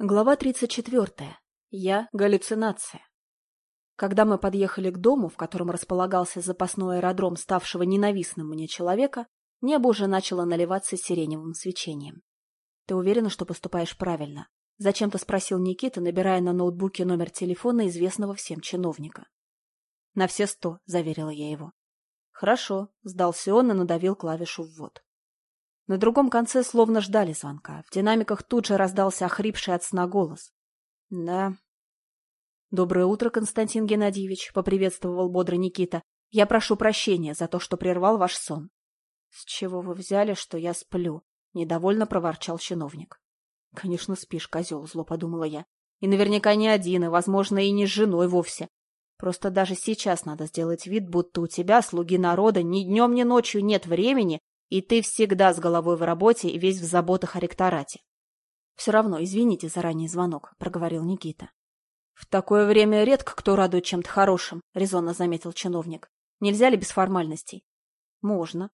Глава 34. Я – галлюцинация. Когда мы подъехали к дому, в котором располагался запасной аэродром ставшего ненавистным мне человека, небо уже начало наливаться сиреневым свечением. «Ты уверена, что поступаешь правильно?» – зачем-то спросил Никита, набирая на ноутбуке номер телефона известного всем чиновника. «На все сто», – заверила я его. «Хорошо», – сдался он и надавил клавишу «ввод». На другом конце словно ждали звонка. В динамиках тут же раздался охрипший от сна голос. — Да. — Доброе утро, Константин Геннадьевич, — поприветствовал бодро Никита. — Я прошу прощения за то, что прервал ваш сон. — С чего вы взяли, что я сплю? — недовольно проворчал чиновник. — Конечно, спишь, козел, — зло подумала я. И наверняка не один, и, возможно, и не с женой вовсе. Просто даже сейчас надо сделать вид, будто у тебя, слуги народа, ни днем, ни ночью нет времени и ты всегда с головой в работе и весь в заботах о ректорате. — Все равно, извините за ранний звонок, — проговорил Никита. — В такое время редко кто радует чем-то хорошим, — резонно заметил чиновник. — Нельзя ли без формальностей? — Можно.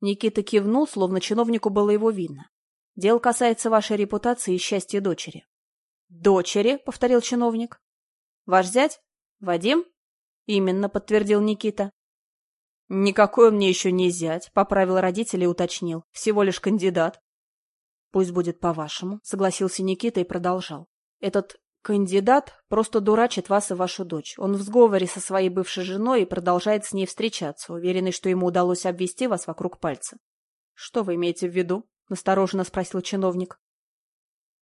Никита кивнул, словно чиновнику было его видно. — Дело касается вашей репутации и счастья дочери. — Дочери, — повторил чиновник. — Ваш зять? Вадим? — Именно, — подтвердил Никита. «Никакой мне еще не зять», — поправил родителей и уточнил. «Всего лишь кандидат». «Пусть будет по-вашему», — согласился Никита и продолжал. «Этот кандидат просто дурачит вас и вашу дочь. Он в сговоре со своей бывшей женой и продолжает с ней встречаться, уверенный, что ему удалось обвести вас вокруг пальца». «Что вы имеете в виду?» — настороженно спросил чиновник.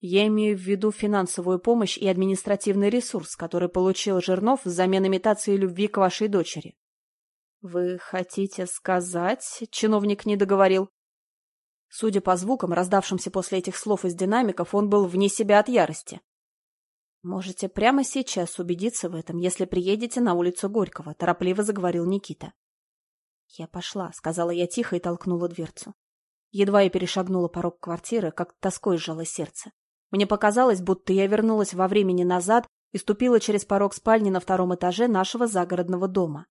«Я имею в виду финансовую помощь и административный ресурс, который получил Жирнов взамен имитации любви к вашей дочери. «Вы хотите сказать...» — чиновник не договорил. Судя по звукам, раздавшимся после этих слов из динамиков, он был вне себя от ярости. «Можете прямо сейчас убедиться в этом, если приедете на улицу Горького», — торопливо заговорил Никита. «Я пошла», — сказала я тихо и толкнула дверцу. Едва я перешагнула порог квартиры, как тоской сжало сердце. Мне показалось, будто я вернулась во времени назад и ступила через порог спальни на втором этаже нашего загородного дома.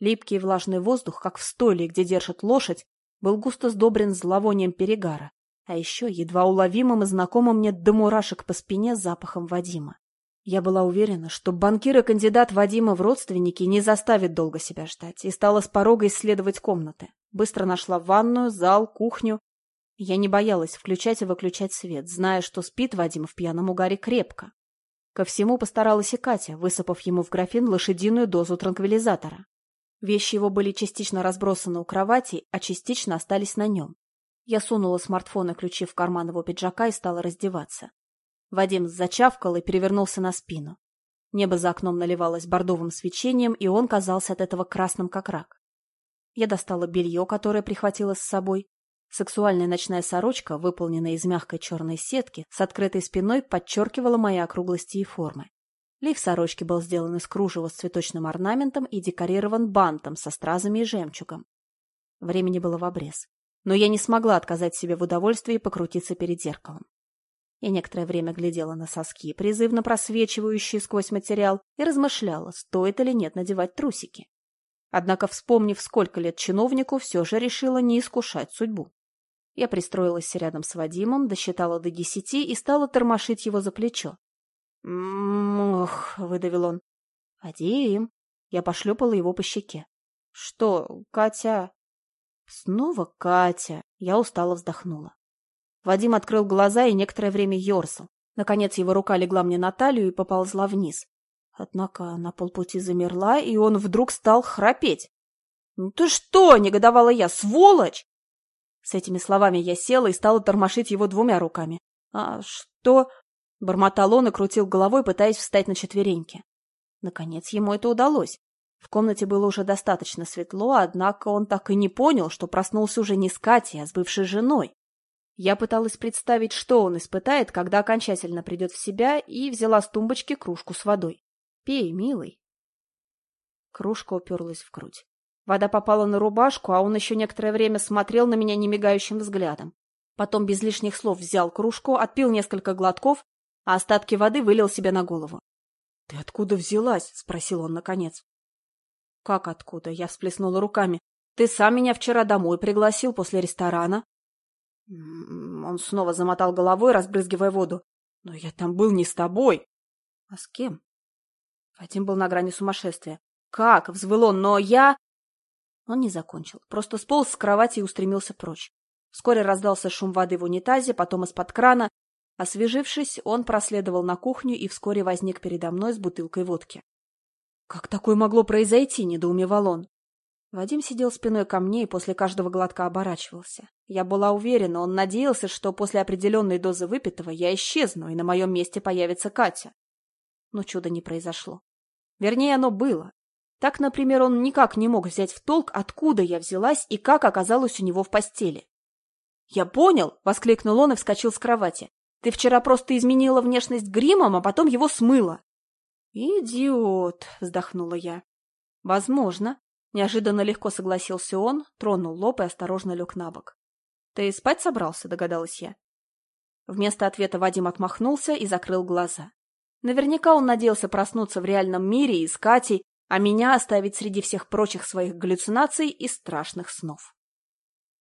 Липкий и влажный воздух, как в стойле, где держат лошадь, был густо сдобрен зловонием перегара, а еще едва уловимым и знакомым мне до мурашек по спине запахом Вадима. Я была уверена, что банкир и кандидат Вадима в родственники не заставит долго себя ждать, и стала с порога исследовать комнаты. Быстро нашла ванную, зал, кухню. Я не боялась включать и выключать свет, зная, что спит Вадим в пьяном угаре крепко. Ко всему постаралась и Катя, высыпав ему в графин лошадиную дозу транквилизатора. Вещи его были частично разбросаны у кровати, а частично остались на нем. Я сунула смартфон и ключи в карман его пиджака и стала раздеваться. Вадим зачавкал и перевернулся на спину. Небо за окном наливалось бордовым свечением, и он казался от этого красным, как рак. Я достала белье, которое прихватила с собой. Сексуальная ночная сорочка, выполненная из мягкой черной сетки, с открытой спиной подчеркивала мои округлости и формы. Лиф сорочки был сделан из кружева с цветочным орнаментом и декорирован бантом со стразами и жемчугом. Времени было в обрез. Но я не смогла отказать себе в удовольствии покрутиться перед зеркалом. Я некоторое время глядела на соски, призывно просвечивающие сквозь материал, и размышляла, стоит или нет надевать трусики. Однако, вспомнив, сколько лет чиновнику, все же решила не искушать судьбу. Я пристроилась рядом с Вадимом, досчитала до десяти и стала тормошить его за плечо. «Ох», — выдавил он. «Вадим». Я пошлепала его по щеке. «Что, Катя?» «Снова Катя». Я устало вздохнула. Вадим открыл глаза и некоторое время ерзал. Наконец его рука легла мне на талию и поползла вниз. Однако на полпути замерла, и он вдруг стал храпеть. «Ну ты что?» — негодовала я. «Сволочь!» С этими словами я села и стала тормошить его двумя руками. «А что?» Бормотал он и крутил головой, пытаясь встать на четвереньки. Наконец ему это удалось. В комнате было уже достаточно светло, однако он так и не понял, что проснулся уже не с Катей, а с бывшей женой. Я пыталась представить, что он испытает, когда окончательно придет в себя, и взяла с тумбочки кружку с водой. «Пей, милый». Кружка уперлась в грудь. Вода попала на рубашку, а он еще некоторое время смотрел на меня немигающим взглядом. Потом без лишних слов взял кружку, отпил несколько глотков а остатки воды вылил себе на голову. — Ты откуда взялась? — спросил он наконец. — Как откуда? — я всплеснула руками. — Ты сам меня вчера домой пригласил после ресторана. Он снова замотал головой, разбрызгивая воду. Но я там был не с тобой. А с кем? Вадим был на грани сумасшествия. Как? Взвыл он, но я... Он не закончил, просто сполз с кровати и устремился прочь. Вскоре раздался шум воды в унитазе, потом из-под крана. Освежившись, он проследовал на кухню и вскоре возник передо мной с бутылкой водки. «Как такое могло произойти?» — недоумевал он. Вадим сидел спиной ко мне и после каждого глотка оборачивался. Я была уверена, он надеялся, что после определенной дозы выпитого я исчезну, и на моем месте появится Катя. Но чуда не произошло. Вернее, оно было. Так, например, он никак не мог взять в толк, откуда я взялась и как оказалась у него в постели. «Я понял!» — воскликнул он и вскочил с кровати. «Ты вчера просто изменила внешность гримом, а потом его смыла». «Идиот!» — вздохнула я. «Возможно», Неожиданно легко согласился он, тронул лоб и осторожно лег на бок. «Ты спать собрался?» — догадалась я. Вместо ответа Вадим отмахнулся и закрыл глаза. Наверняка он надеялся проснуться в реальном мире и с Катей, а меня оставить среди всех прочих своих галлюцинаций и страшных снов.